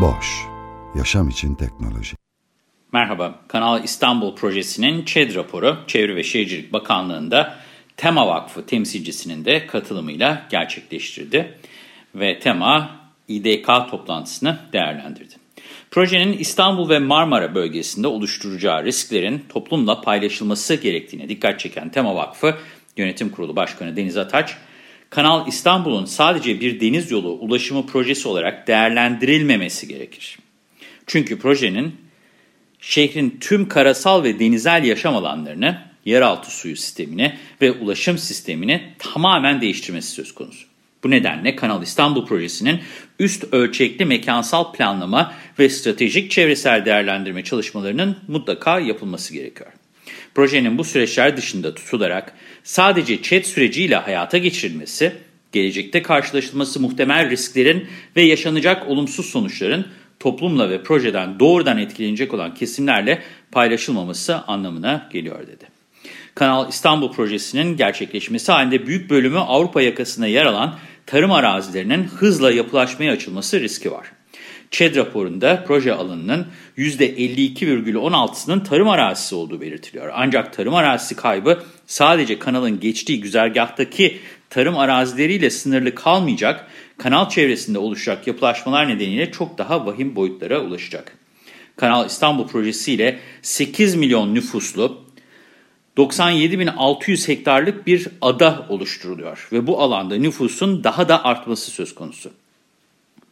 Boş, yaşam için teknoloji. Merhaba, Kanal İstanbul Projesi'nin ÇED raporu Çevre ve Şehircilik Bakanlığı'nda Tema Vakfı temsilcisinin de katılımıyla gerçekleştirdi ve Tema İDK toplantısını değerlendirdi. Projenin İstanbul ve Marmara bölgesinde oluşturacağı risklerin toplumla paylaşılması gerektiğine dikkat çeken Tema Vakfı Yönetim Kurulu Başkanı Deniz Ataç, Kanal İstanbul'un sadece bir deniz yolu ulaşımı projesi olarak değerlendirilmemesi gerekir. Çünkü projenin şehrin tüm karasal ve denizel yaşam alanlarını, yeraltı suyu sistemini ve ulaşım sistemini tamamen değiştirmesi söz konusu. Bu nedenle Kanal İstanbul Projesi'nin üst ölçekli mekansal planlama ve stratejik çevresel değerlendirme çalışmalarının mutlaka yapılması gerekiyor. Projenin bu süreçler dışında tutularak sadece chat süreciyle hayata geçirilmesi, gelecekte karşılaşılması muhtemel risklerin ve yaşanacak olumsuz sonuçların toplumla ve projeden doğrudan etkilenecek olan kesimlerle paylaşılmaması anlamına geliyor dedi. Kanal İstanbul Projesi'nin gerçekleşmesi halinde büyük bölümü Avrupa yakasında yer alan tarım arazilerinin hızla yapılaşmaya açılması riski var. ÇED raporunda proje alanının %52,16'sının tarım arazisi olduğu belirtiliyor. Ancak tarım arazisi kaybı sadece kanalın geçtiği güzergahtaki tarım arazileriyle sınırlı kalmayacak, kanal çevresinde oluşacak yapılaşmalar nedeniyle çok daha vahim boyutlara ulaşacak. Kanal İstanbul projesiyle 8 milyon nüfuslu 97.600 hektarlık bir ada oluşturuluyor ve bu alanda nüfusun daha da artması söz konusu.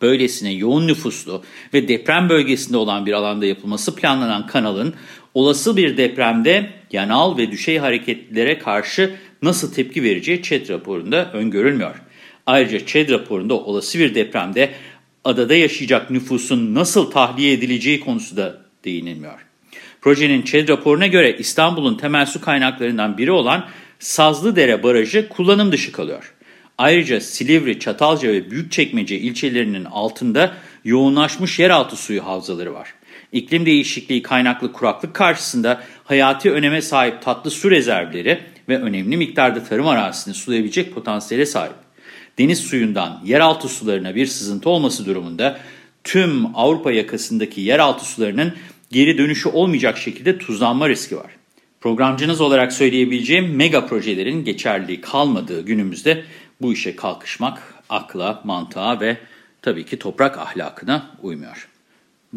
Böylesine yoğun nüfuslu ve deprem bölgesinde olan bir alanda yapılması planlanan kanalın olası bir depremde yanal ve düşey hareketlere karşı nasıl tepki vereceği ÇED raporunda öngörülmüyor. Ayrıca ÇED raporunda olası bir depremde adada yaşayacak nüfusun nasıl tahliye edileceği konusu da değinilmiyor. Projenin ÇED raporuna göre İstanbul'un temel su kaynaklarından biri olan Sazlıdere Barajı kullanım dışı kalıyor. Ayrıca Silivri, Çatalca ve Büyükçekmece ilçelerinin altında yoğunlaşmış yeraltı suyu havzaları var. İklim değişikliği kaynaklı kuraklık karşısında hayati öneme sahip tatlı su rezervleri ve önemli miktarda tarım arazisini sulayabilecek potansiyele sahip. Deniz suyundan yeraltı sularına bir sızıntı olması durumunda tüm Avrupa yakasındaki yeraltı sularının geri dönüşü olmayacak şekilde tuzlanma riski var. Programcınız olarak söyleyebileceğim mega projelerin geçerliliği kalmadığı günümüzde bu işe kalkışmak akla, mantığa ve tabii ki toprak ahlakına uymuyor.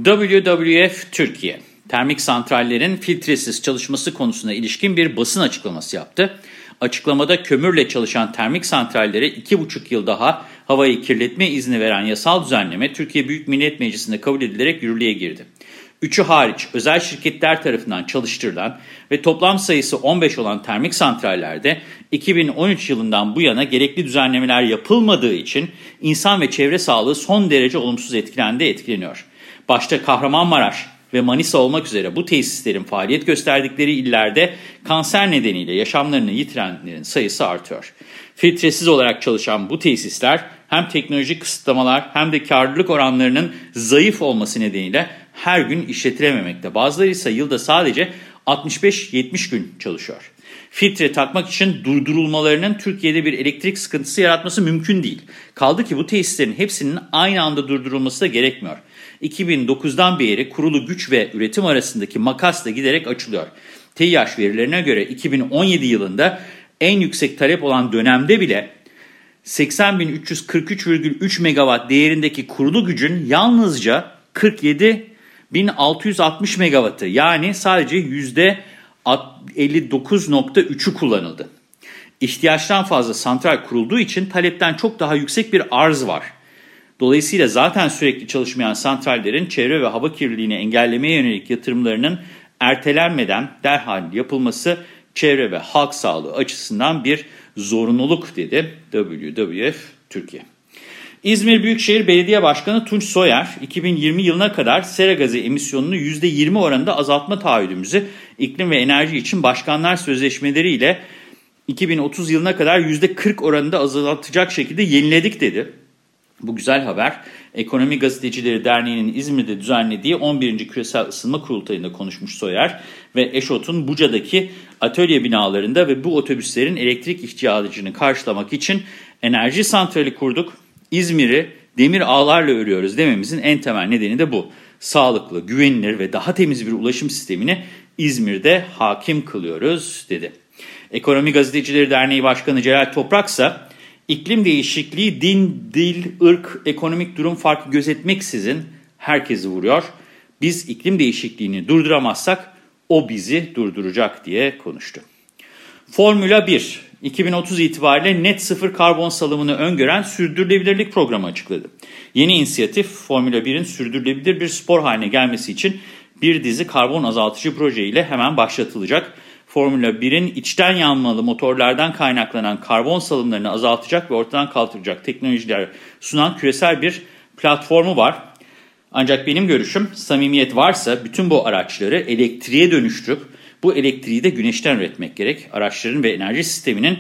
WWF Türkiye, termik santrallerin filtresiz çalışması konusuna ilişkin bir basın açıklaması yaptı. Açıklamada kömürle çalışan termik santrallere 2,5 yıl daha havayı kirletme izni veren yasal düzenleme Türkiye Büyük Millet Meclisi'nde kabul edilerek yürürlüğe girdi. Üçü hariç özel şirketler tarafından çalıştırılan ve toplam sayısı 15 olan termik santrallerde 2013 yılından bu yana gerekli düzenlemeler yapılmadığı için insan ve çevre sağlığı son derece olumsuz etkilendi etkileniyor. Başta Kahramanmaraş ve Manisa olmak üzere bu tesislerin faaliyet gösterdikleri illerde kanser nedeniyle yaşamlarını yitirenlerin sayısı artıyor. Filtresiz olarak çalışan bu tesisler hem teknolojik kısıtlamalar hem de karlılık oranlarının zayıf olması nedeniyle her gün işletilememekte. Bazıları ise yılda sadece 65-70 gün çalışıyor. Filtre takmak için durdurulmalarının Türkiye'de bir elektrik sıkıntısı yaratması mümkün değil. Kaldı ki bu tesislerin hepsinin aynı anda durdurulması da gerekmiyor. 2009'dan beri kurulu güç ve üretim arasındaki makas da giderek açılıyor. TİH verilerine göre 2017 yılında en yüksek talep olan dönemde bile 80.343,3 megawatt değerindeki kurulu gücün yalnızca 47 1660 megawattı yani sadece %59.3'ü kullanıldı. İhtiyaçtan fazla santral kurulduğu için talepten çok daha yüksek bir arz var. Dolayısıyla zaten sürekli çalışmayan santrallerin çevre ve hava kirliliğini engellemeye yönelik yatırımlarının ertelenmeden derhal yapılması çevre ve halk sağlığı açısından bir zorunluluk dedi WWF Türkiye. İzmir Büyükşehir Belediye Başkanı Tunç Soyer, 2020 yılına kadar sera gazı emisyonunu %20 oranında azaltma taahhüdümüzü iklim ve enerji için başkanlar sözleşmeleriyle 2030 yılına kadar %40 oranında azaltacak şekilde yeniledik dedi. Bu güzel haber Ekonomi Gazetecileri Derneği'nin İzmir'de düzenlediği 11. Küresel Isınma Kurultayı'nda konuşmuş Soyer ve Eşot'un Buca'daki atölye binalarında ve bu otobüslerin elektrik ihtiyacını karşılamak için enerji santrali kurduk. İzmir'i demir ağlarla örüyoruz dememizin en temel nedeni de bu. Sağlıklı, güvenilir ve daha temiz bir ulaşım sistemini İzmir'de hakim kılıyoruz dedi. Ekonomi Gazetecileri Derneği Başkanı Celal Toprak ise iklim değişikliği din, dil, ırk, ekonomik durum farkı gözetmeksizin herkesi vuruyor. Biz iklim değişikliğini durduramazsak o bizi durduracak diye konuştu. Formula 1 2030 itibariyle net sıfır karbon salımını öngören sürdürülebilirlik programı açıkladı. Yeni inisiyatif Formula 1'in sürdürülebilir bir spor haline gelmesi için bir dizi karbon azaltıcı proje ile hemen başlatılacak. Formula 1'in içten yanmalı motorlardan kaynaklanan karbon salımlarını azaltacak ve ortadan kaldıracak teknolojiler sunan küresel bir platformu var. Ancak benim görüşüm samimiyet varsa bütün bu araçları elektriğe dönüştürüp bu elektriği de güneşten üretmek gerek. Araçların ve enerji sisteminin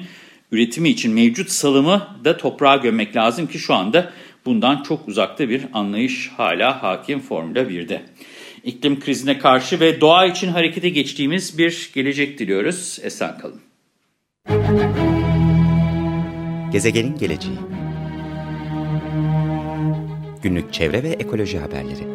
üretimi için mevcut salımı da toprağa gömmek lazım ki şu anda bundan çok uzakta bir anlayış hala hakim Formula 1'de. İklim krizine karşı ve doğa için harekete geçtiğimiz bir gelecek diliyoruz. Esen kalın. Gezegenin geleceği Günlük çevre ve ekoloji haberleri